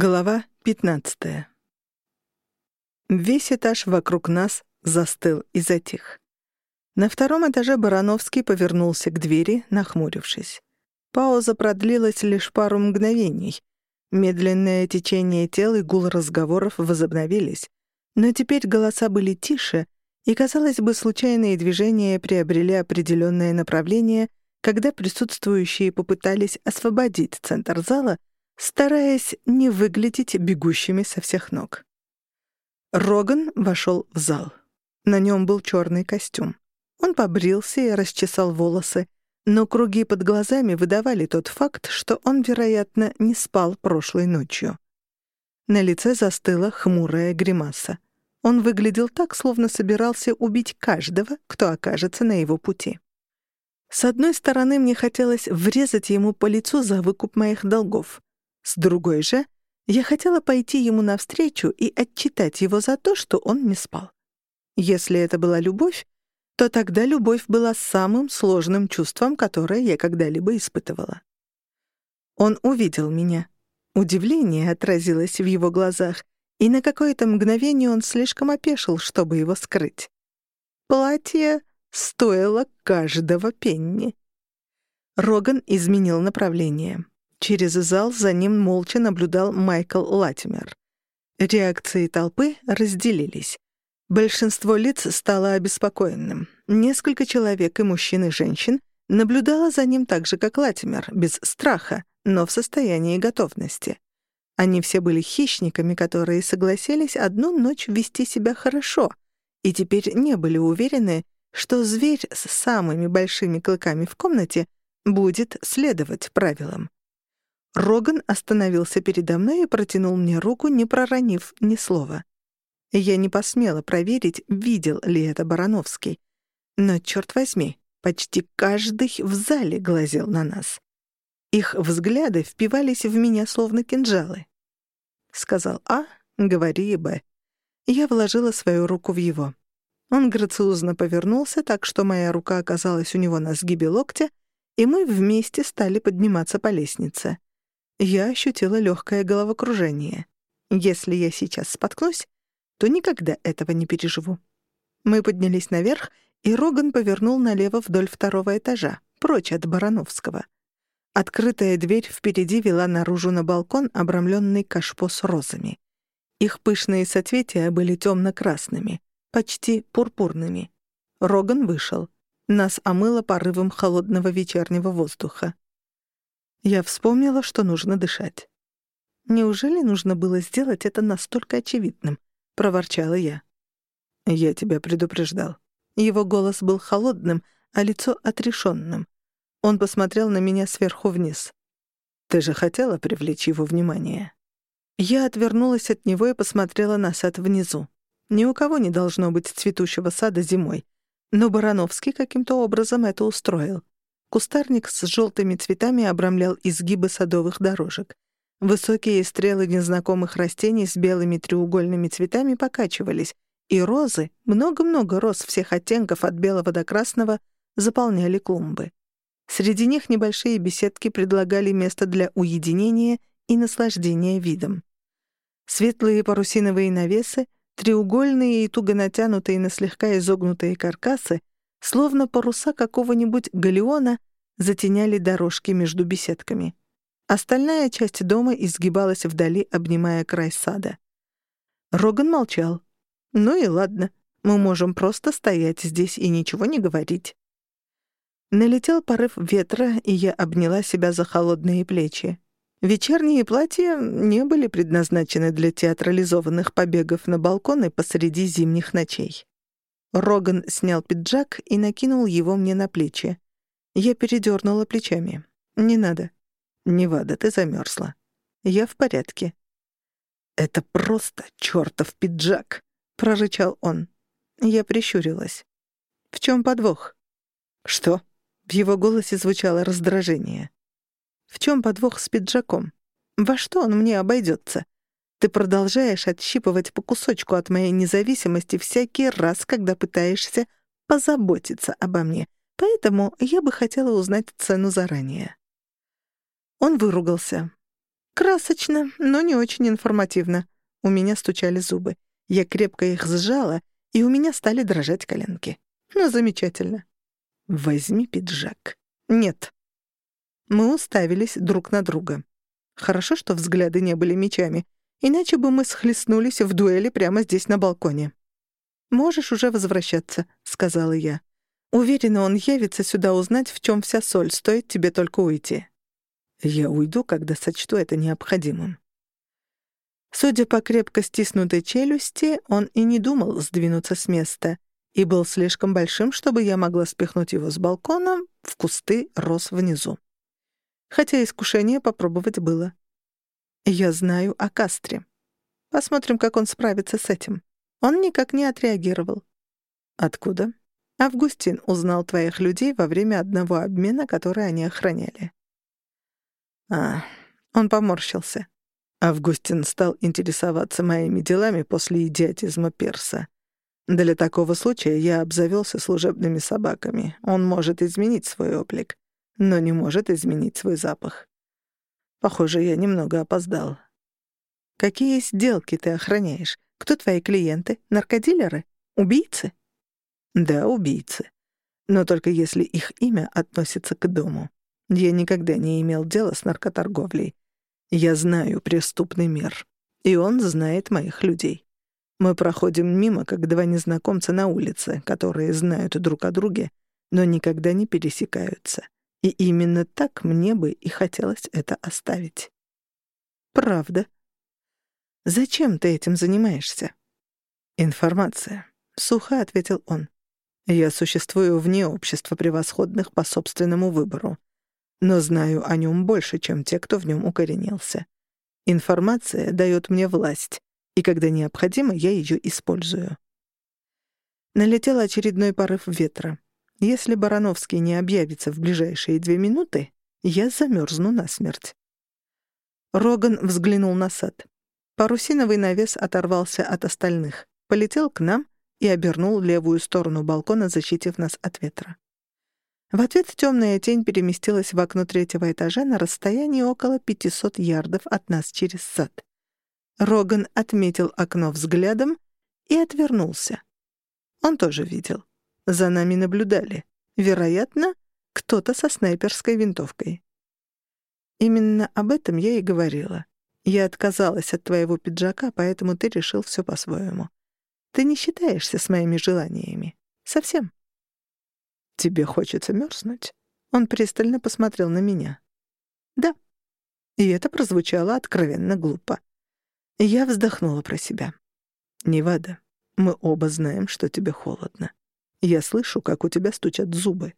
Глава 15. Весь этаж вокруг нас застыл и затих. На втором этаже Барановский повернулся к двери, нахмурившись. Пауза продлилась лишь пару мгновений. Медленное течение тел и гул разговоров возобновились. Но теперь голоса были тише, и, казалось бы, случайные движения приобрели определенное направление, когда присутствующие попытались освободить центр зала стараясь не выглядеть бегущими со всех ног. Роган вошел в зал. На нем был черный костюм. Он побрился и расчесал волосы, но круги под глазами выдавали тот факт, что он, вероятно, не спал прошлой ночью. На лице застыла хмурая гримаса. Он выглядел так, словно собирался убить каждого, кто окажется на его пути. С одной стороны, мне хотелось врезать ему по лицу за выкуп моих долгов. С другой же, я хотела пойти ему навстречу и отчитать его за то, что он не спал. Если это была любовь, то тогда любовь была самым сложным чувством, которое я когда-либо испытывала. Он увидел меня. Удивление отразилось в его глазах, и на какое-то мгновение он слишком опешил, чтобы его скрыть. Платье стоило каждого пенни. Роган изменил направление. Через зал за ним молча наблюдал Майкл Латимер. Реакции толпы разделились. Большинство лиц стало обеспокоенным. Несколько человек, и мужчин, и женщин, наблюдало за ним так же, как Латимер, без страха, но в состоянии готовности. Они все были хищниками, которые согласились одну ночь вести себя хорошо, и теперь не были уверены, что зверь с самыми большими клыками в комнате будет следовать правилам. Роган остановился передо мной и протянул мне руку, не проронив ни слова. Я не посмела проверить, видел ли это Барановский. Но, черт возьми, почти каждый в зале глазел на нас. Их взгляды впивались в меня словно кинжалы. Сказал А, говори Б. Я вложила свою руку в его. Он грациозно повернулся, так что моя рука оказалась у него на сгибе локтя, и мы вместе стали подниматься по лестнице. Я ощутила легкое головокружение. Если я сейчас споткнусь, то никогда этого не переживу. Мы поднялись наверх, и Роган повернул налево вдоль второго этажа, прочь от Барановского. Открытая дверь впереди вела наружу на балкон, обрамленный кашпо с розами. Их пышные соцветия были темно-красными, почти пурпурными. Роган вышел. Нас омыло порывом холодного вечернего воздуха. Я вспомнила, что нужно дышать. «Неужели нужно было сделать это настолько очевидным?» — проворчала я. «Я тебя предупреждал». Его голос был холодным, а лицо отрешенным. Он посмотрел на меня сверху вниз. «Ты же хотела привлечь его внимание?» Я отвернулась от него и посмотрела на сад внизу. Ни у кого не должно быть цветущего сада зимой. Но Барановский каким-то образом это устроил. Кустарник с желтыми цветами обрамлял изгибы садовых дорожек. Высокие стрелы незнакомых растений с белыми треугольными цветами покачивались, и розы, много-много роз всех оттенков от белого до красного, заполняли клумбы. Среди них небольшие беседки предлагали место для уединения и наслаждения видом. Светлые парусиновые навесы, треугольные и туго натянутые на слегка изогнутые каркасы Словно паруса какого-нибудь галеона затеняли дорожки между беседками. Остальная часть дома изгибалась вдали, обнимая край сада. Роган молчал. «Ну и ладно, мы можем просто стоять здесь и ничего не говорить». Налетел порыв ветра, и я обняла себя за холодные плечи. Вечерние платья не были предназначены для театрализованных побегов на балконы посреди зимних ночей. Роган снял пиджак и накинул его мне на плечи. Я передернула плечами. «Не надо». «Невада, ты замерзла». «Я в порядке». «Это просто чертов пиджак», — прорычал он. Я прищурилась. «В чем подвох?» «Что?» — в его голосе звучало раздражение. «В чем подвох с пиджаком? Во что он мне обойдется? Ты продолжаешь отщипывать по кусочку от моей независимости всякий раз, когда пытаешься позаботиться обо мне. Поэтому я бы хотела узнать цену заранее». Он выругался. Красочно, но не очень информативно. У меня стучали зубы. Я крепко их сжала, и у меня стали дрожать коленки. Ну, замечательно. Возьми пиджак. Нет. Мы уставились друг на друга. Хорошо, что взгляды не были мечами, иначе бы мы схлестнулись в дуэли прямо здесь на балконе. «Можешь уже возвращаться», — сказала я. «Уверена, он явится сюда узнать, в чем вся соль, стоит тебе только уйти». «Я уйду, когда сочту это необходимым». Судя по крепко стиснутой челюсти, он и не думал сдвинуться с места и был слишком большим, чтобы я могла спихнуть его с балкона в кусты рос внизу. Хотя искушение попробовать было. Я знаю о Кастре. Посмотрим, как он справится с этим. Он никак не отреагировал. Откуда? Августин узнал твоих людей во время одного обмена, который они охраняли. А, он поморщился. Августин стал интересоваться моими делами после идиотизма перса. Для такого случая я обзавелся служебными собаками. Он может изменить свой облик, но не может изменить свой запах. Похоже, я немного опоздал. Какие сделки ты охраняешь? Кто твои клиенты? Наркодилеры? Убийцы? Да, убийцы. Но только если их имя относится к дому. Я никогда не имел дела с наркоторговлей. Я знаю преступный мир. И он знает моих людей. Мы проходим мимо, как два незнакомца на улице, которые знают друг о друге, но никогда не пересекаются. И именно так мне бы и хотелось это оставить. Правда. Зачем ты этим занимаешься? Информация. Сухо ответил он. Я существую вне общества превосходных по собственному выбору но знаю о нем больше, чем те, кто в нем укоренился. Информация дает мне власть, и когда необходимо, я ее использую. Налетел очередной порыв ветра. Если Барановский не объявится в ближайшие две минуты, я замерзну насмерть. Роган взглянул на сад. Парусиновый навес оторвался от остальных, полетел к нам и обернул левую сторону балкона, защитив нас от ветра. В ответ темная тень переместилась в окно третьего этажа на расстоянии около 500 ярдов от нас через сад. Роган отметил окно взглядом и отвернулся. Он тоже видел. За нами наблюдали. Вероятно, кто-то со снайперской винтовкой. Именно об этом я и говорила. Я отказалась от твоего пиджака, поэтому ты решил все по-своему. Ты не считаешься с моими желаниями. Совсем. «Тебе хочется мерзнуть?» Он пристально посмотрел на меня. «Да». И это прозвучало откровенно глупо. Я вздохнула про себя. «Невада, мы оба знаем, что тебе холодно. Я слышу, как у тебя стучат зубы.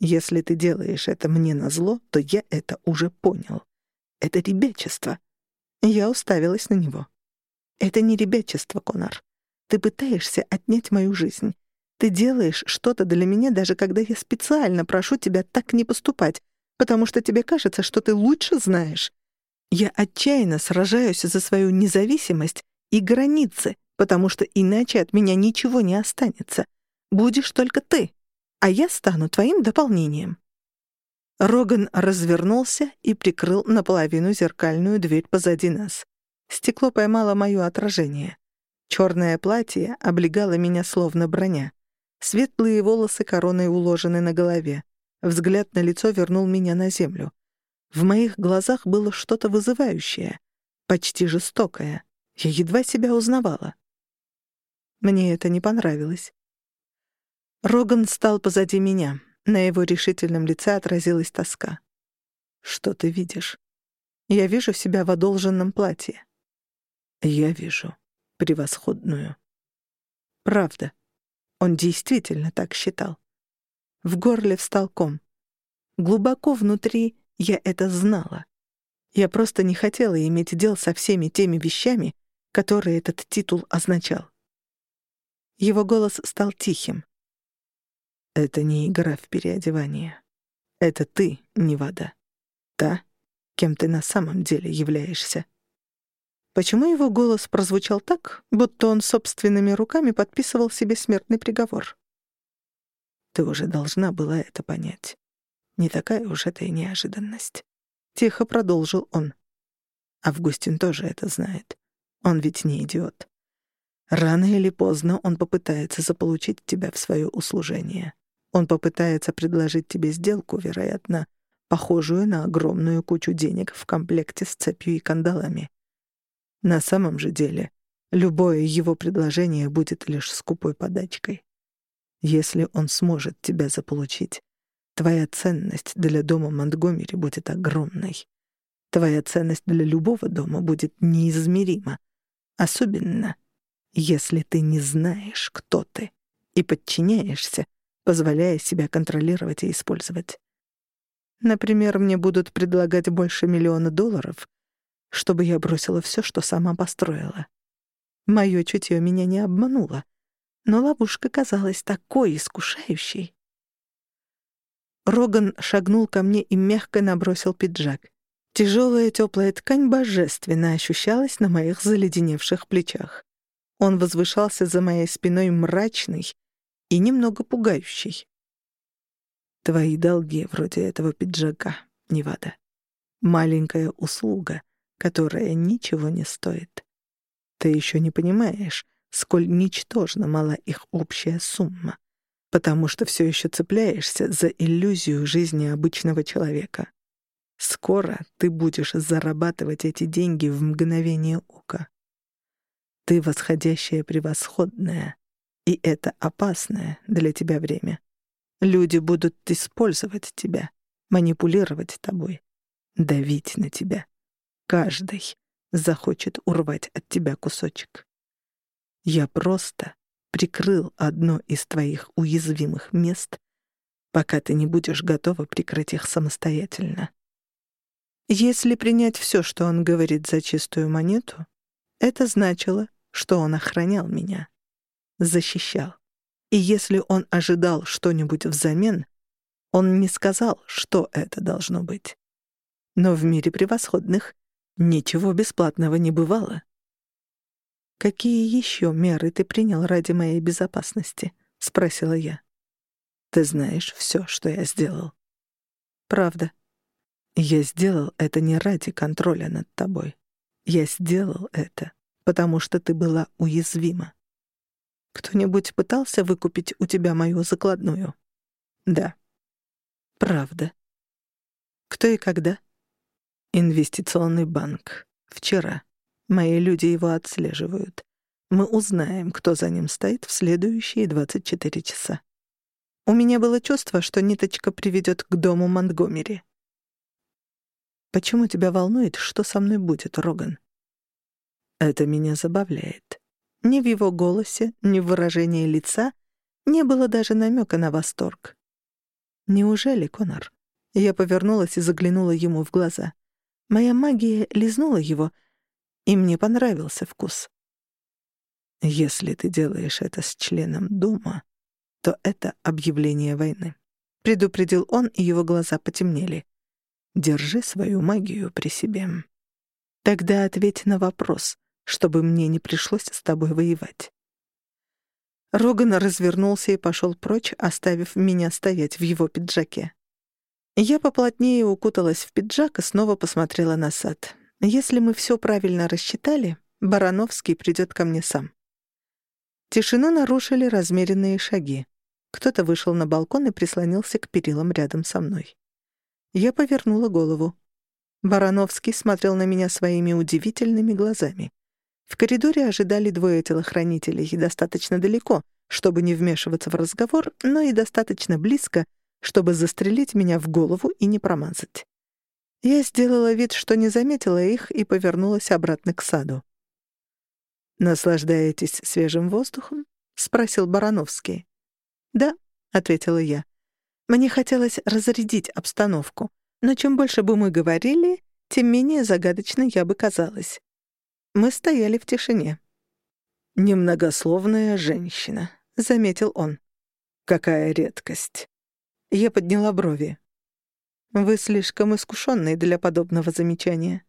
Если ты делаешь это мне назло, то я это уже понял. Это ребячество». Я уставилась на него. «Это не ребячество, Конор. Ты пытаешься отнять мою жизнь. Ты делаешь что-то для меня, даже когда я специально прошу тебя так не поступать, потому что тебе кажется, что ты лучше знаешь. Я отчаянно сражаюсь за свою независимость и границы, потому что иначе от меня ничего не останется. Будешь только ты, а я стану твоим дополнением». Роган развернулся и прикрыл наполовину зеркальную дверь позади нас. Стекло поймало моё отражение. Чёрное платье облегало меня словно броня. Светлые волосы короной уложены на голове. Взгляд на лицо вернул меня на землю. В моих глазах было что-то вызывающее, почти жестокое. Я едва себя узнавала. Мне это не понравилось. Роган стал позади меня. На его решительном лице отразилась тоска. «Что ты видишь?» «Я вижу себя в одолженном платье». «Я вижу превосходную». «Правда», он действительно так считал. В горле встал ком. Глубоко внутри я это знала. Я просто не хотела иметь дел со всеми теми вещами, которые этот титул означал. Его голос стал тихим. «Это не игра в переодевание. Это ты, не вода. Та, кем ты на самом деле являешься». Почему его голос прозвучал так, будто он собственными руками подписывал себе смертный приговор? Ты уже должна была это понять. Не такая уж это и неожиданность. Тихо продолжил он. Августин тоже это знает. Он ведь не идиот. Рано или поздно он попытается заполучить тебя в свое услужение. Он попытается предложить тебе сделку, вероятно, похожую на огромную кучу денег в комплекте с цепью и кандалами. На самом же деле, любое его предложение будет лишь скупой подачкой. Если он сможет тебя заполучить, твоя ценность для дома Монтгомери будет огромной. Твоя ценность для любого дома будет неизмерима, особенно если ты не знаешь, кто ты, и подчиняешься, позволяя себя контролировать и использовать. Например, мне будут предлагать больше миллиона долларов, чтобы я бросила все, что сама построила. Мое чутье меня не обмануло, но ловушка казалась такой искушающей. Роган шагнул ко мне и мягко набросил пиджак. Тяжелая теплая ткань божественно ощущалась на моих заледеневших плечах. Он возвышался за моей спиной мрачный и немного пугающий. Твои долги вроде этого пиджака, Невада. Маленькая услуга, которая ничего не стоит. Ты еще не понимаешь, сколь ничтожно мала их общая сумма, потому что все еще цепляешься за иллюзию жизни обычного человека. Скоро ты будешь зарабатывать эти деньги в мгновение ока. Ты восходящая превосходная, и это опасное для тебя время. Люди будут использовать тебя, манипулировать тобой, давить на тебя. Каждый захочет урвать от тебя кусочек. Я просто прикрыл одно из твоих уязвимых мест, пока ты не будешь готова прикрыть их самостоятельно. Если принять все, что он говорит за чистую монету, это значило, что он охранял меня, защищал. И если он ожидал что-нибудь взамен, он не сказал, что это должно быть. Но в мире превосходных ничего бесплатного не бывало. «Какие еще меры ты принял ради моей безопасности?» — спросила я. «Ты знаешь все, что я сделал». «Правда. Я сделал это не ради контроля над тобой. Я сделал это, потому что ты была уязвима. Кто-нибудь пытался выкупить у тебя мою закладную? Да. Правда. Кто и когда? Инвестиционный банк. Вчера. Мои люди его отслеживают. Мы узнаем, кто за ним стоит в следующие 24 часа. У меня было чувство, что ниточка приведет к дому Монтгомери. Почему тебя волнует, что со мной будет, Роган? Это меня забавляет. Ни в его голосе, ни в выражении лица не было даже намека на восторг. Неужели, Конор? Я повернулась и заглянула ему в глаза. Моя магия лизнула его, и мне понравился вкус. Если ты делаешь это с членом дома, то это объявление войны. Предупредил он, и его глаза потемнели. Держи свою магию при себе. Тогда ответь на вопрос чтобы мне не пришлось с тобой воевать». Роган развернулся и пошел прочь, оставив меня стоять в его пиджаке. Я поплотнее укуталась в пиджак и снова посмотрела на сад. Если мы все правильно рассчитали, Барановский придет ко мне сам. Тишину нарушили размеренные шаги. Кто-то вышел на балкон и прислонился к перилам рядом со мной. Я повернула голову. Барановский смотрел на меня своими удивительными глазами. В коридоре ожидали двое телохранителей, достаточно далеко, чтобы не вмешиваться в разговор, но и достаточно близко, чтобы застрелить меня в голову и не промазать. Я сделала вид, что не заметила их, и повернулась обратно к саду. «Наслаждаетесь свежим воздухом?» — спросил Барановский. «Да», — ответила я. Мне хотелось разрядить обстановку, но чем больше бы мы говорили, тем менее загадочной я бы казалась. Мы стояли в тишине. «Немногословная женщина», — заметил он. «Какая редкость». Я подняла брови. «Вы слишком искушенный для подобного замечания».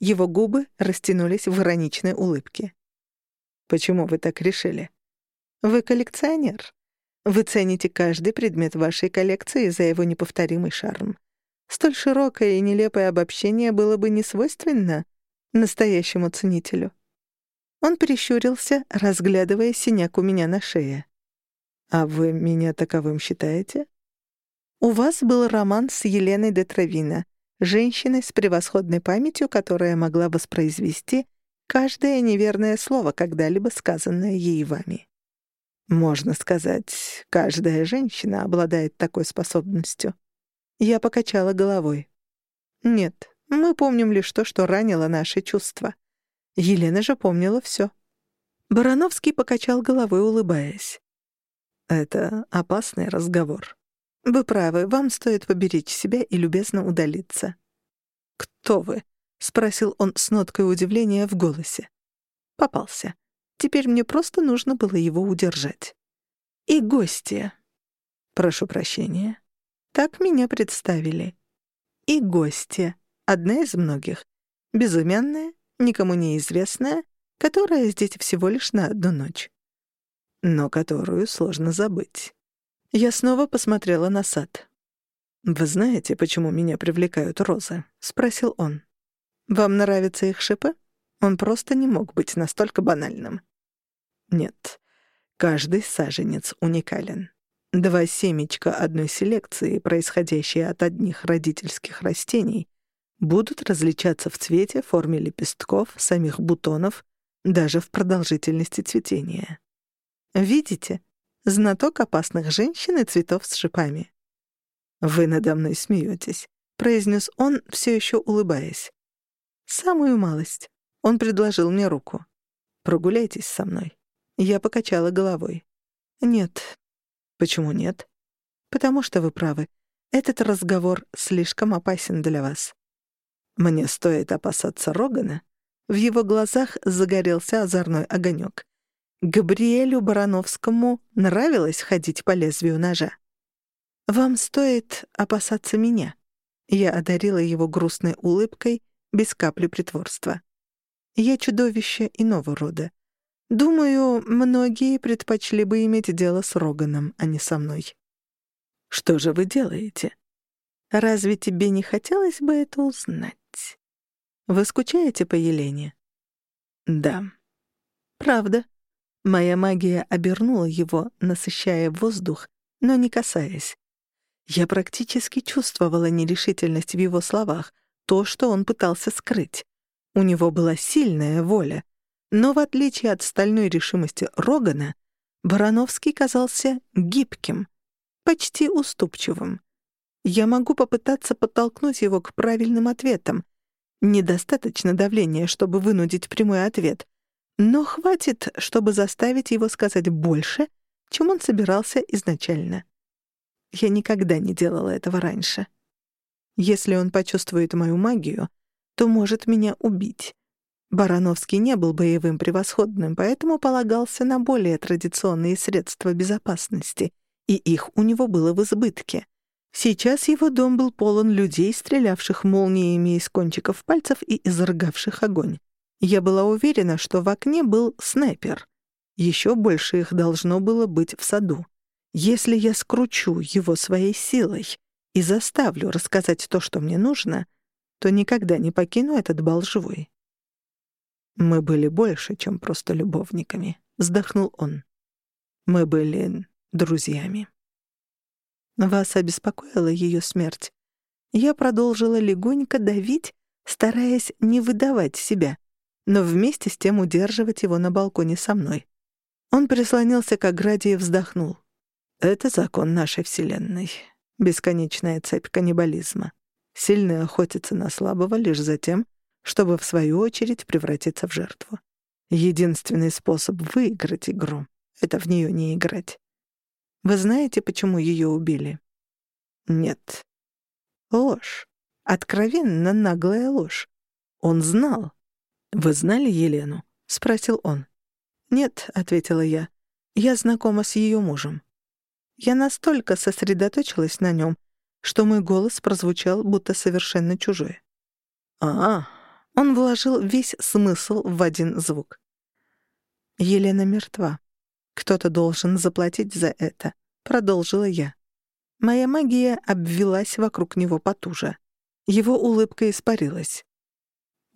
Его губы растянулись в ироничной улыбке. «Почему вы так решили?» «Вы коллекционер. Вы цените каждый предмет вашей коллекции за его неповторимый шарм. Столь широкое и нелепое обобщение было бы несвойственно настоящему ценителю. Он прищурился, разглядывая синяк у меня на шее. «А вы меня таковым считаете?» «У вас был роман с Еленой де Травино, женщиной с превосходной памятью, которая могла воспроизвести каждое неверное слово, когда-либо сказанное ей вами. Можно сказать, каждая женщина обладает такой способностью. Я покачала головой. Нет, мы помним лишь то, что ранило наши чувства. Елена же помнила все. Барановский покачал головой, улыбаясь. «Это опасный разговор. Вы правы, вам стоит поберечь себя и любезно удалиться». «Кто вы?» — спросил он с ноткой удивления в голосе. «Попался. Теперь мне просто нужно было его удержать. И гости. Прошу прощения. Так меня представили. И гости. Одна из многих. Безымянная, никому неизвестная, которая здесь всего лишь на одну ночь. Но которую сложно забыть. Я снова посмотрела на сад. «Вы знаете, почему меня привлекают розы?» — спросил он. «Вам нравятся их шипы?» Он просто не мог быть настолько банальным. Нет, каждый саженец уникален. Два семечка одной селекции, происходящие от одних родительских растений, будут различаться в цвете, форме лепестков, самих бутонов, даже в продолжительности цветения. Видите? Знаток опасных женщин и цветов с шипами. «Вы надо мной смеетесь», — произнес он, все еще улыбаясь. «Самую малость». Он предложил мне руку. «Прогуляйтесь со мной». Я покачала головой. «Нет». «Почему нет?» «Потому что вы правы. Этот разговор слишком опасен для вас. Мне стоит опасаться Рогана?» В его глазах загорелся озорной огонек. Габриэлю Барановскому нравилось ходить по лезвию ножа. «Вам стоит опасаться меня». Я одарила его грустной улыбкой, без капли притворства. Я чудовище иного рода. Думаю, многие предпочли бы иметь дело с Роганом, а не со мной. Что же вы делаете? Разве тебе не хотелось бы это узнать? Вы скучаете по Елене? Да. Правда. Моя магия обернула его, насыщая воздух, но не касаясь. Я практически чувствовала нерешительность в его словах, то, что он пытался скрыть. У него была сильная воля, но в отличие от стальной решимости Рогана, Барановский казался гибким, почти уступчивым. Я могу попытаться подтолкнуть его к правильным ответам. Недостаточно давления, чтобы вынудить прямой ответ, но хватит, чтобы заставить его сказать больше, чем он собирался изначально. Я никогда не делала этого раньше. Если он почувствует мою магию, то может меня убить. Барановский не был боевым превосходным, поэтому полагался на более традиционные средства безопасности, и их у него было в избытке. Сейчас его дом был полон людей, стрелявших молниями из кончиков пальцев и изрыгавших огонь. Я была уверена, что в окне был снайпер. Еще больше их должно было быть в саду. Если я скручу его своей силой, и заставлю рассказать то, что мне нужно, то никогда не покину этот бал живой. «Мы были больше, чем просто любовниками», — вздохнул он. «Мы были друзьями». Вас обеспокоила ее смерть. Я продолжила легонько давить, стараясь не выдавать себя, но вместе с тем удерживать его на балконе со мной. Он прислонился к ограде и вздохнул. «Это закон нашей Вселенной. Бесконечная цепь каннибализма. Сильный охотится на слабого лишь за тем, чтобы в свою очередь превратиться в жертву. Единственный способ выиграть игру — это в нее не играть. Вы знаете, почему ее убили? Нет. Ложь. Откровенно наглая ложь. Он знал. «Вы знали Елену?» — спросил он. «Нет», — ответила я. «Я знакома с ее мужем». Я настолько сосредоточилась на нем, что мой голос прозвучал будто совершенно чужой. «А, он вложил весь смысл в один звук. «Елена мертва. Кто-то должен заплатить за это», — продолжила я. Моя магия обвелась вокруг него потуже. Его улыбка испарилась.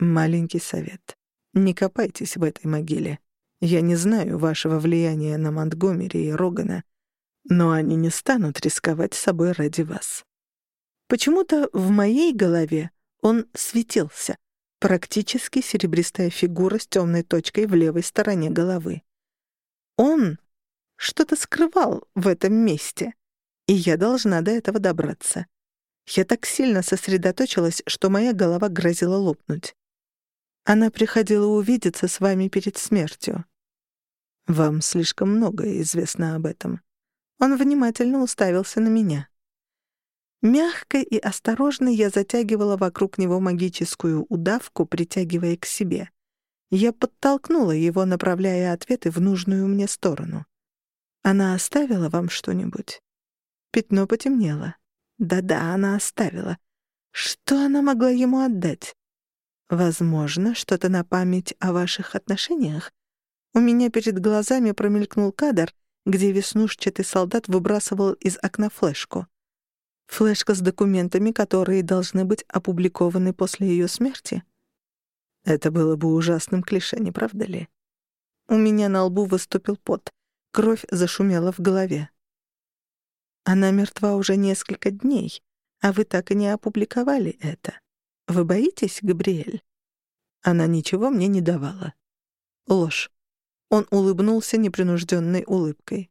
Маленький совет. Не копайтесь в этой могиле. Я не знаю вашего влияния на Монтгомери и Рогана, но они не станут рисковать собой ради вас. Почему-то в моей голове он светился, практически серебристая фигура с темной точкой в левой стороне головы. Он что-то скрывал в этом месте, и я должна до этого добраться. Я так сильно сосредоточилась, что моя голова грозила лопнуть. Она приходила увидеться с вами перед смертью. Вам слишком многое известно об этом. Он внимательно уставился на меня. Мягко и осторожно я затягивала вокруг него магическую удавку, притягивая к себе. Я подтолкнула его, направляя ответы в нужную мне сторону. «Она оставила вам что-нибудь?» Пятно потемнело. Да-да, она оставила. Что она могла ему отдать? Возможно, что-то на память о ваших отношениях? У меня перед глазами промелькнул кадр, где веснушчатый солдат выбрасывал из окна флешку. Флешка с документами, которые должны быть опубликованы после ее смерти. Это было бы ужасным клише, не правда ли? У меня на лбу выступил пот. Кровь зашумела в голове. Она мертва уже несколько дней, а вы так и не опубликовали это. Вы боитесь, Габриэль? Она ничего мне не давала. Ложь. Он улыбнулся непринужденной улыбкой.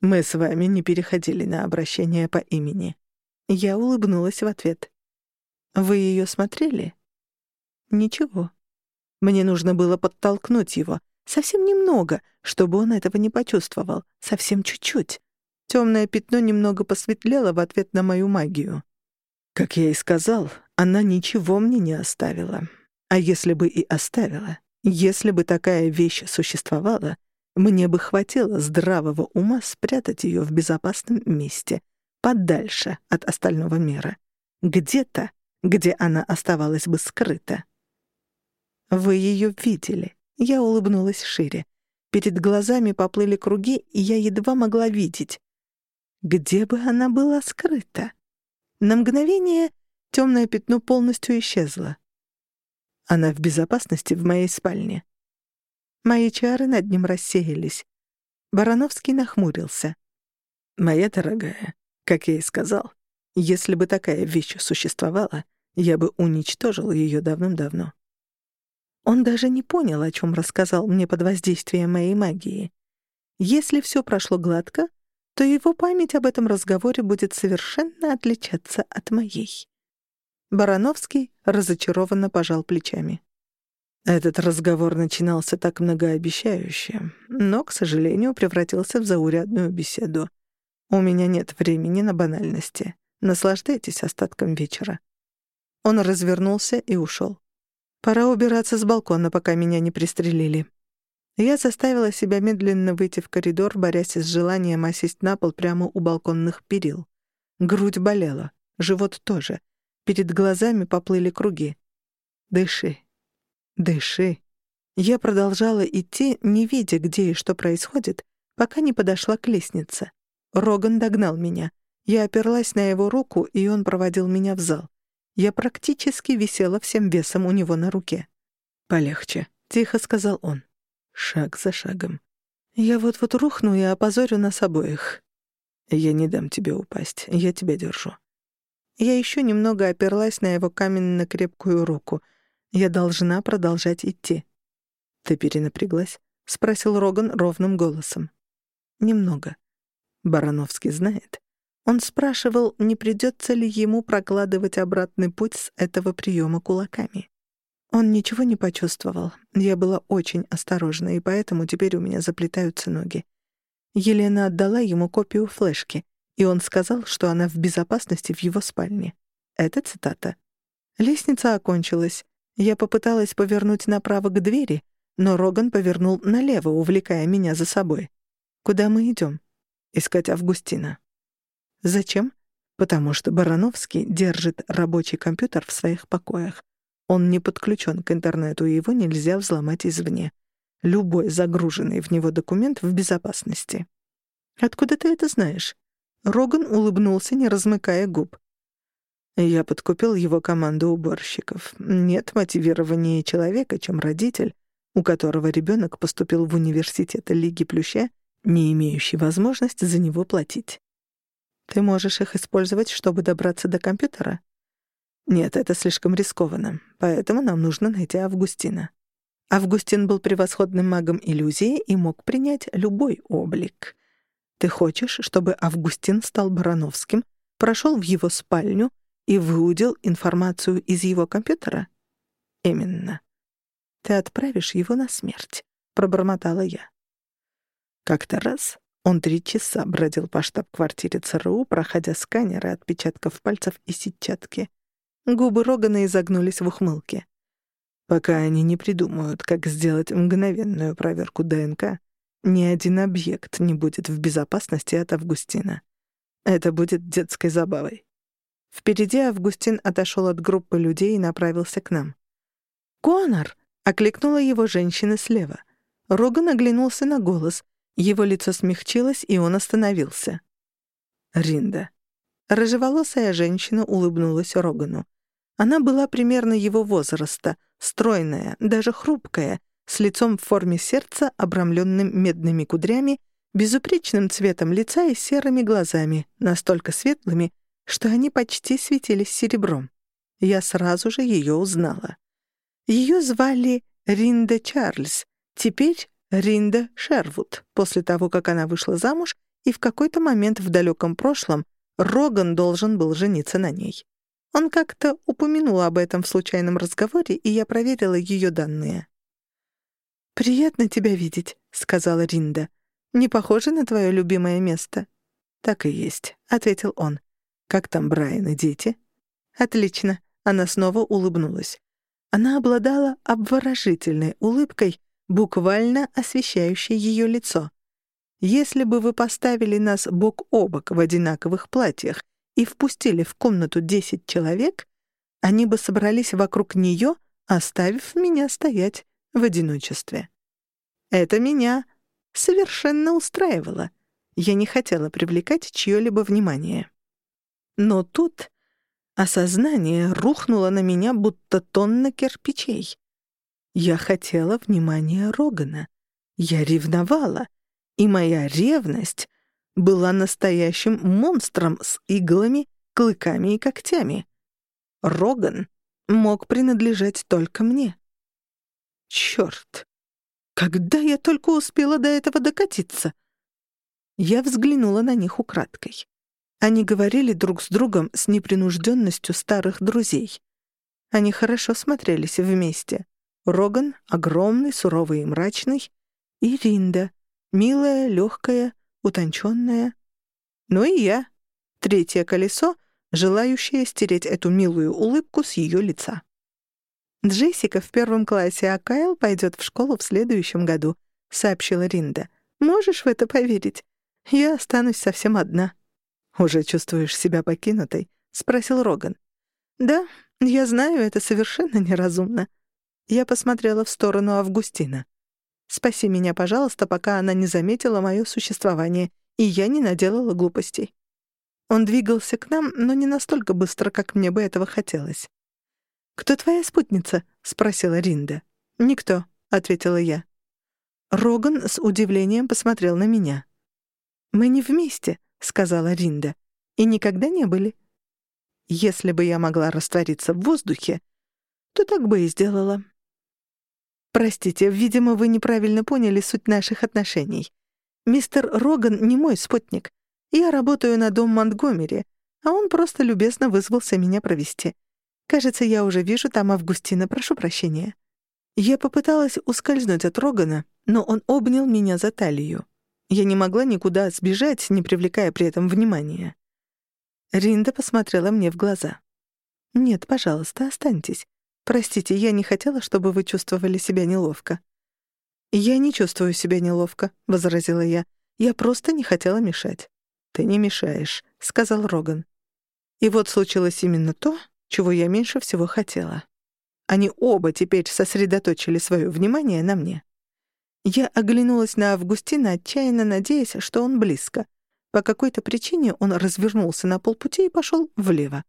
Мы с вами не переходили на обращение по имени. Я улыбнулась в ответ. Вы ее смотрели? Ничего. Мне нужно было подтолкнуть его. Совсем немного, чтобы он этого не почувствовал. Совсем чуть-чуть. Темное пятно немного посветлело в ответ на мою магию. Как я и сказал, она ничего мне не оставила. А если бы и оставила, если бы такая вещь существовала, мне бы хватило здравого ума спрятать ее в безопасном месте, подальше от остального мира. Где-то, где она оставалась бы скрыта. Вы ее видели. Я улыбнулась шире. Перед глазами поплыли круги, и я едва могла видеть. Где бы она была скрыта? На мгновение темное пятно полностью исчезло. Она в безопасности в моей спальне. Мои чары над ним рассеялись. Барановский нахмурился. «Моя дорогая, как я и сказал, если бы такая вещь существовала, я бы уничтожил ее давным-давно». Он даже не понял, о чем рассказал мне под воздействием моей магии. Если все прошло гладко, то его память об этом разговоре будет совершенно отличаться от моей. Барановский разочарованно пожал плечами. Этот разговор начинался так многообещающе, но, к сожалению, превратился в заурядную беседу. У меня нет времени на банальности. Наслаждайтесь остатком вечера. Он развернулся и ушел. Пора убираться с балкона, пока меня не пристрелили. Я заставила себя медленно выйти в коридор, борясь с желанием осесть на пол прямо у балконных перил. Грудь болела, живот тоже. Перед глазами поплыли круги. «Дыши, дыши». Я продолжала идти, не видя, где и что происходит, пока не подошла к лестнице. Роган догнал меня. Я оперлась на его руку, и он проводил меня в зал. Я практически висела всем весом у него на руке. «Полегче», — тихо сказал он шаг за шагом. «Я вот-вот рухну и опозорю нас обоих. Я не дам тебе упасть, я тебя держу». Я еще немного оперлась на его каменно-крепкую руку. Я должна продолжать идти. «Ты перенапряглась?» — спросил Роган ровным голосом. «Немного». Барановский знает. Он спрашивал, не придется ли ему прокладывать обратный путь с этого приема кулаками. Он ничего не почувствовал. Я была очень осторожна, и поэтому теперь у меня заплетаются ноги. Елена отдала ему копию флешки, и он сказал, что она в безопасности в его спальне. Это цитата. Лестница окончилась. Я попыталась повернуть направо к двери, но Роган повернул налево, увлекая меня за собой. «Куда мы идем?» «Искать Августина». «Зачем?» «Потому что Барановский держит рабочий компьютер в своих покоях. Он не подключен к интернету, и его нельзя взломать извне. Любой загруженный в него документ в безопасности. «Откуда ты это знаешь?» Роган улыбнулся, не размыкая губ. Я подкупил его команду уборщиков. Нет мотивирования человека, чем родитель, у которого ребенок поступил в университет Лиги Плюща, не имеющий возможности за него платить. Ты можешь их использовать, чтобы добраться до компьютера? Нет, это слишком рискованно, поэтому нам нужно найти Августина. Августин был превосходным магом иллюзии и мог принять любой облик. Ты хочешь, чтобы Августин стал Барановским, прошел в его спальню и выудил информацию из его компьютера? Именно. Ты отправишь его на смерть, пробормотала я. Как-то раз он три часа бродил по штаб-квартире ЦРУ, проходя сканеры отпечатков пальцев и сетчатки. Губы Рогана изогнулись в ухмылке. Пока они не придумают, как сделать мгновенную проверку ДНК, ни один объект не будет в безопасности от Августина. Это будет детской забавой. Впереди Августин отошел от группы людей и направился к нам. «Конор!» — окликнула его женщина слева. Роган оглянулся на голос. Его лицо смягчилось, и он остановился. «Ринда». Рыжеволосая женщина улыбнулась Рогану. Она была примерно его возраста, стройная, даже хрупкая, с лицом в форме сердца, обрамленным медными кудрями, безупречным цветом лица и серыми глазами, настолько светлыми, что они почти светились серебром. Я сразу же ее узнала. Ее звали Ринда Чарльз, теперь Ринда Шервуд, после того, как она вышла замуж, и в какой-то момент в далеком прошлом Роган должен был жениться на ней. Он как-то упомянул об этом в случайном разговоре, и я проверила ее данные. «Приятно тебя видеть», — сказала Ринда. «Не похоже на твое любимое место?» «Так и есть», — ответил он. «Как там Брайан и дети?» «Отлично», — она снова улыбнулась. Она обладала обворожительной улыбкой, буквально освещающей ее лицо. Если бы вы поставили нас бок о бок в одинаковых платьях и впустили в комнату десять человек, они бы собрались вокруг нее, оставив меня стоять в одиночестве. Это меня совершенно устраивало. Я не хотела привлекать чье-либо внимание. Но тут осознание рухнуло на меня, будто тонна кирпичей. Я хотела внимания Рогана. Я ревновала. И моя ревность была настоящим монстром с иглами, клыками и когтями. Роган мог принадлежать только мне. Чёрт! Когда я только успела до этого докатиться? Я взглянула на них украдкой. Они говорили друг с другом с непринужденностью старых друзей. Они хорошо смотрелись вместе. Роган — огромный, суровый и мрачный, и Ринда — милая, легкая, утонченная. Ну и я, третье колесо, желающее стереть эту милую улыбку с ее лица. «Джессика в первом классе, а Кайл пойдет в школу в следующем году», — сообщила Ринда. «Можешь в это поверить? Я останусь совсем одна». «Уже чувствуешь себя покинутой?» — спросил Роган. «Да, я знаю, это совершенно неразумно», я посмотрела в сторону Августина. «Спаси меня, пожалуйста, пока она не заметила мое существование, и я не наделала глупостей». Он двигался к нам, но не настолько быстро, как мне бы этого хотелось. «Кто твоя спутница?» — спросила Ринда. «Никто», — ответила я. Роган с удивлением посмотрел на меня. «Мы не вместе», — сказала Ринда, — «и никогда не были». Если бы я могла раствориться в воздухе, то так бы и сделала. Простите, видимо, вы неправильно поняли суть наших отношений. Мистер Роган не мой спутник. Я работаю на дом Монтгомери, а он просто любезно вызвался меня провести. Кажется, я уже вижу там Августина, прошу прощения. Я попыталась ускользнуть от Рогана, но он обнял меня за талию. Я не могла никуда сбежать, не привлекая при этом внимания. Ринда посмотрела мне в глаза. «Нет, пожалуйста, останьтесь. Простите, я не хотела, чтобы вы чувствовали себя неловко». «Я не чувствую себя неловко», — возразила я. «Я просто не хотела мешать». «Ты не мешаешь», — сказал Роган. И вот случилось именно то, чего я меньше всего хотела. Они оба теперь сосредоточили свое внимание на мне. Я оглянулась на Августина, отчаянно надеясь, что он близко. По какой-то причине он развернулся на полпути и пошел влево.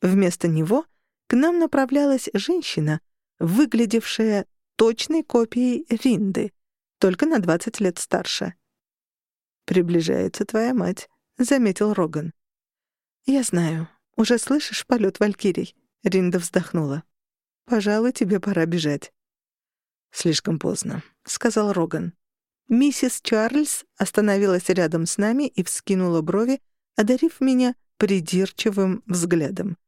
Вместо него к нам направлялась женщина, выглядевшая точной копией Ринды, только на 20 лет старше. «Приближается твоя мать», — заметил Роган. «Я знаю. Уже слышишь полет валькирий?» — Ринда вздохнула. «Пожалуй, тебе пора бежать». «Слишком поздно», — сказал Роган. Миссис Чарльз остановилась рядом с нами и вскинула брови, одарив меня придирчивым взглядом.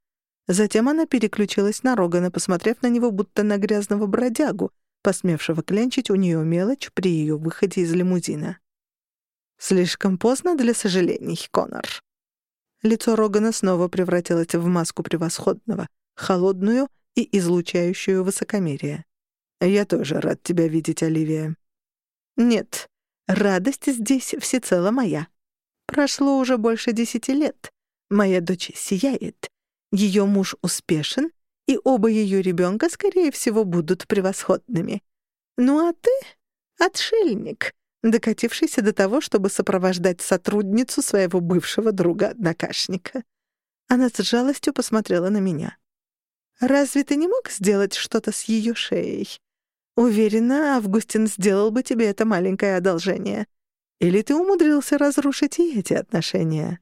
Затем она переключилась на Рогана, посмотрев на него будто на грязного бродягу, посмевшего клянчить у нее мелочь при ее выходе из лимузина. «Слишком поздно для сожалений, Конор». Лицо Рогана снова превратилось в маску превосходного, холодную и излучающую высокомерие. «Я тоже рад тебя видеть, Оливия». «Нет, радость здесь всецело моя. Прошло уже больше десяти лет. Моя дочь сияет, ее муж успешен, и оба ее ребенка, скорее всего, будут превосходными. Ну а ты — отшельник, докатившийся до того, чтобы сопровождать сотрудницу своего бывшего друга-однокашника. Она с жалостью посмотрела на меня. «Разве ты не мог сделать что-то с ее шеей? Уверена, Августин сделал бы тебе это маленькое одолжение. Или ты умудрился разрушить и эти отношения?»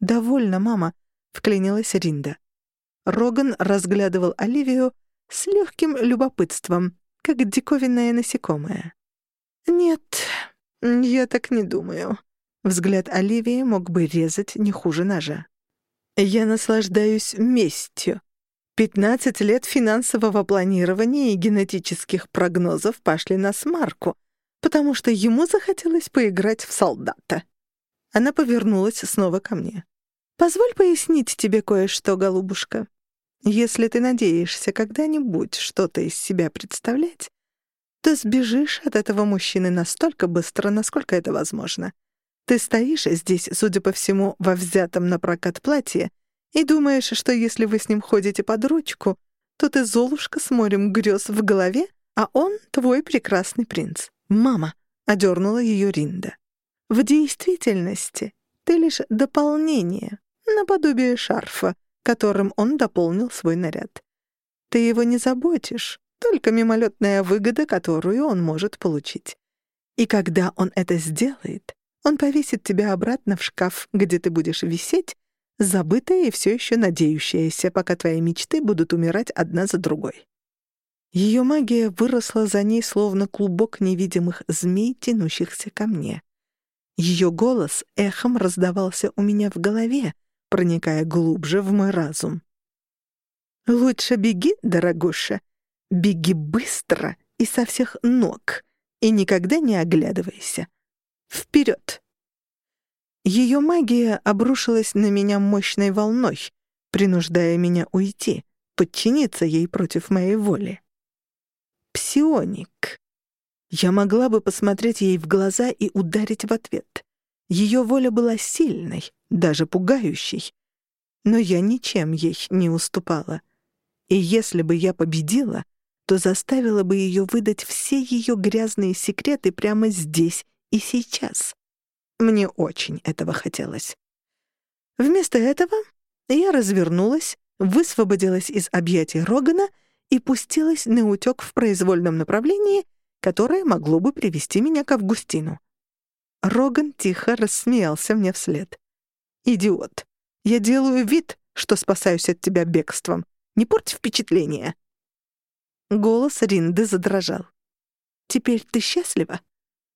«Довольно, мама», — вклинилась Ринда. Роган разглядывал Оливию с легким любопытством, как диковинное насекомое. «Нет, я так не думаю». Взгляд Оливии мог бы резать не хуже ножа. «Я наслаждаюсь местью. Пятнадцать лет финансового планирования и генетических прогнозов пошли на смарку, потому что ему захотелось поиграть в солдата». Она повернулась снова ко мне. «Позволь пояснить тебе кое-что, голубушка. Если ты надеешься когда-нибудь что-то из себя представлять, то сбежишь от этого мужчины настолько быстро, насколько это возможно. Ты стоишь здесь, судя по всему, во взятом на прокат платье, и думаешь, что если вы с ним ходите под ручку, то ты Золушка с морем грез в голове, а он — твой прекрасный принц. «Мама!» — одернула ее Ринда. «В действительности ты лишь дополнение, наподобие шарфа, которым он дополнил свой наряд. Ты его не заботишь, только мимолетная выгода, которую он может получить. И когда он это сделает, он повесит тебя обратно в шкаф, где ты будешь висеть, забытая и все еще надеющаяся, пока твои мечты будут умирать одна за другой. Ее магия выросла за ней, словно клубок невидимых змей, тянущихся ко мне. Ее голос эхом раздавался у меня в голове, проникая глубже в мой разум. «Лучше беги, дорогуша, беги быстро и со всех ног, и никогда не оглядывайся. Вперед!» Ее магия обрушилась на меня мощной волной, принуждая меня уйти, подчиниться ей против моей воли. Псионик. Я могла бы посмотреть ей в глаза и ударить в ответ. Ее воля была сильной, даже пугающей. Но я ничем ей не уступала. И если бы я победила, то заставила бы ее выдать все ее грязные секреты прямо здесь и сейчас. Мне очень этого хотелось. Вместо этого я развернулась, высвободилась из объятий Рогана и пустилась на утёк в произвольном направлении, которое могло бы привести меня к Августину. Роган тихо рассмеялся мне вслед. «Идиот! Я делаю вид, что спасаюсь от тебя бегством. Не порть впечатление!» Голос Ринды задрожал. «Теперь ты счастлива?»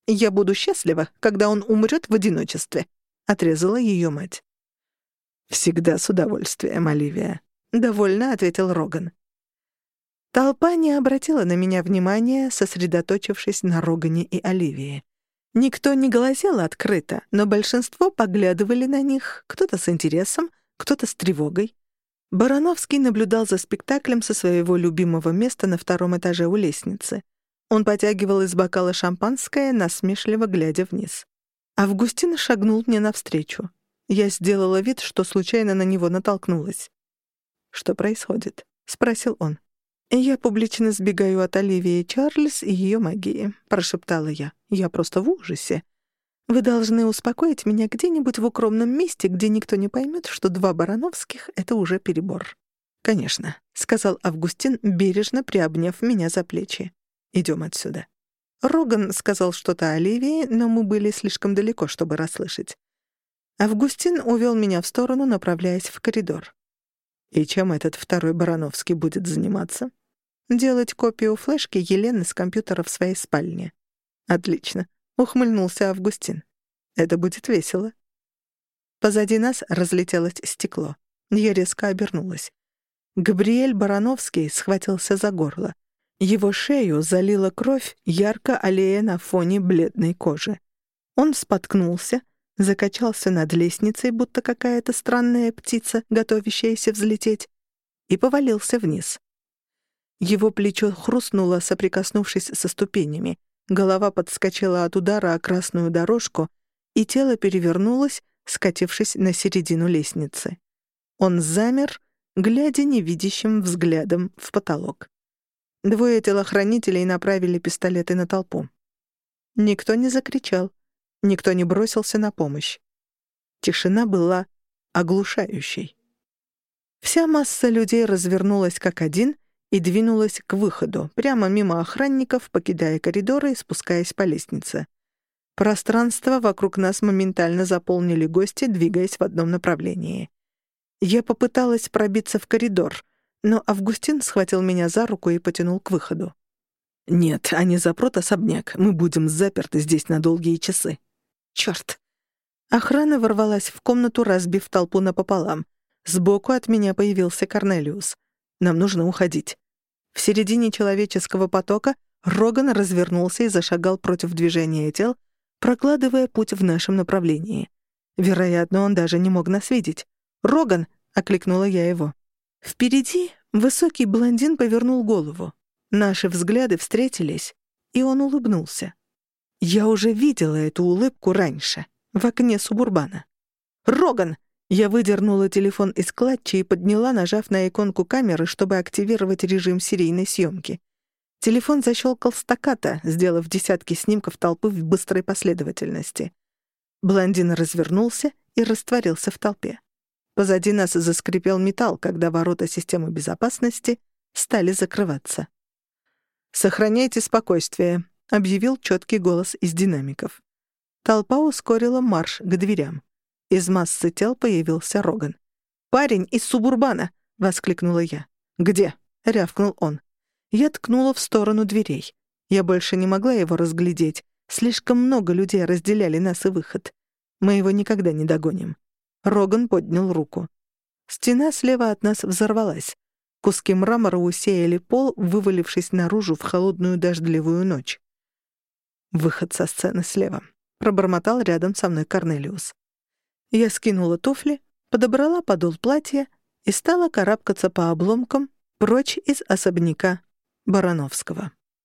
«Я буду счастлива, когда он умрет в одиночестве», — отрезала ее мать. «Всегда с удовольствием, Оливия», — довольно ответил Роган. Толпа не обратила на меня внимания, сосредоточившись на Рогане и Оливии. Никто не глазел открыто, но большинство поглядывали на них, кто-то с интересом, кто-то с тревогой. Барановский наблюдал за спектаклем со своего любимого места на втором этаже у лестницы. Он потягивал из бокала шампанское, насмешливо глядя вниз. Августин шагнул мне навстречу. Я сделала вид, что случайно на него натолкнулась. «Что происходит?» — спросил он. «Я публично сбегаю от Оливии Чарльз и ее магии», — прошептала я. «Я просто в ужасе. Вы должны успокоить меня где-нибудь в укромном месте, где никто не поймет, что два Барановских — это уже перебор». конечно», — сказал Августин, бережно приобняв меня за плечи. «Идем отсюда». Роган сказал что-то Оливии, но мы были слишком далеко, чтобы расслышать. Августин увел меня в сторону, направляясь в коридор. «И чем этот второй Барановский будет заниматься?» «Делать копию флешки Елены с компьютера в своей спальне». «Отлично», — ухмыльнулся Августин. «Это будет весело». Позади нас разлетелось стекло. Я резко обернулась. Габриэль Барановский схватился за горло. Его шею залила кровь, ярко аллея на фоне бледной кожи. Он споткнулся, закачался над лестницей, будто какая-то странная птица, готовящаяся взлететь, и повалился вниз. Его плечо хрустнуло, соприкоснувшись со ступенями. Голова подскочила от удара о красную дорожку, и тело перевернулось, скатившись на середину лестницы. Он замер, глядя невидящим взглядом в потолок. Двое телохранителей направили пистолеты на толпу. Никто не закричал, никто не бросился на помощь. Тишина была оглушающей. Вся масса людей развернулась как один и двинулась к выходу, прямо мимо охранников, покидая коридоры и спускаясь по лестнице. Пространство вокруг нас моментально заполнили гости, двигаясь в одном направлении. Я попыталась пробиться в коридор — но Августин схватил меня за руку и потянул к выходу. «Нет, они запрут особняк. Мы будем заперты здесь на долгие часы». «Чёрт!» Охрана ворвалась в комнату, разбив толпу напополам. Сбоку от меня появился Корнелиус. «Нам нужно уходить». В середине человеческого потока Роган развернулся и зашагал против движения тел, прокладывая путь в нашем направлении. Вероятно, он даже не мог нас видеть. «Роган!» — окликнула я его. Впереди высокий блондин повернул голову. Наши взгляды встретились, и он улыбнулся. Я уже видела эту улыбку раньше, в окне субурбана. «Роган!» Я выдернула телефон из клатча и подняла, нажав на иконку камеры, чтобы активировать режим серийной съемки. Телефон защелкал стаката, сделав десятки снимков толпы в быстрой последовательности. Блондин развернулся и растворился в толпе. Позади нас заскрипел металл, когда ворота системы безопасности стали закрываться. «Сохраняйте спокойствие», — объявил четкий голос из динамиков. Толпа ускорила марш к дверям. Из массы тел появился Роган. «Парень из субурбана!» — воскликнула я. «Где?» — рявкнул он. Я ткнула в сторону дверей. Я больше не могла его разглядеть. Слишком много людей разделяли нас и выход. Мы его никогда не догоним. Роган поднял руку. Стена слева от нас взорвалась. Куски мрамора усеяли пол, вывалившись наружу в холодную дождливую ночь. «Выход со сцены слева», — пробормотал рядом со мной Корнелиус. Я скинула туфли, подобрала подол платья и стала карабкаться по обломкам прочь из особняка Барановского.